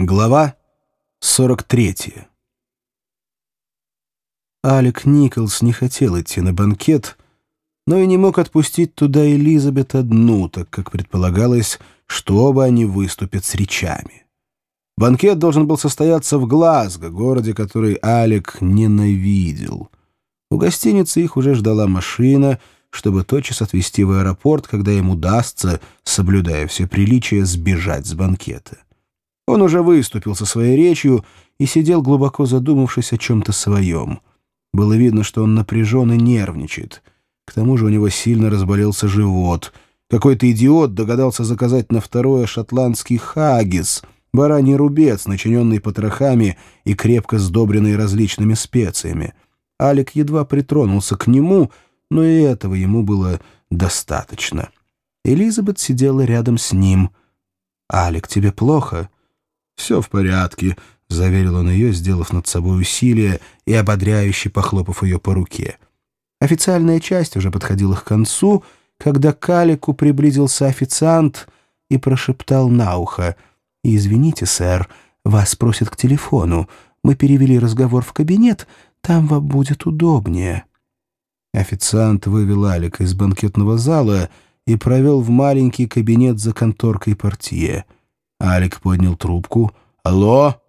Глава 43 Алек Николс не хотел идти на банкет, но и не мог отпустить туда Элизабет одну, так как предполагалось, что оба они выступят с речами. Банкет должен был состояться в Глазго, городе, который Алек ненавидел. У гостиницы их уже ждала машина, чтобы тотчас отвезти в аэропорт, когда им удастся, соблюдая все приличия, сбежать с банкета. Он уже выступил со своей речью и сидел глубоко задумавшись о чем-то своем. Было видно, что он напряжен и нервничает. К тому же у него сильно разболелся живот. Какой-то идиот догадался заказать на второе шотландский хагис, бараний рубец, начиненный потрохами и крепко сдобренный различными специями. Алик едва притронулся к нему, но и этого ему было достаточно. Элизабет сидела рядом с ним. «Алик, тебе плохо?» «Все в порядке», — заверил он ее, сделав над собой усилие и ободряюще похлопав ее по руке. Официальная часть уже подходила к концу, когда к Алику приблизился официант и прошептал на ухо. «Извините, сэр, вас просят к телефону. Мы перевели разговор в кабинет, там вам будет удобнее». Официант вывел Алика из банкетного зала и провел в маленький кабинет за конторкой портье — Алик поднял трубку. «Алло?»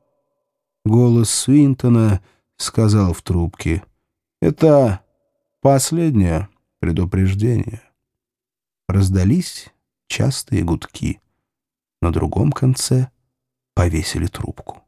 Голос Свинтона сказал в трубке. «Это последнее предупреждение». Раздались частые гудки. На другом конце повесили трубку.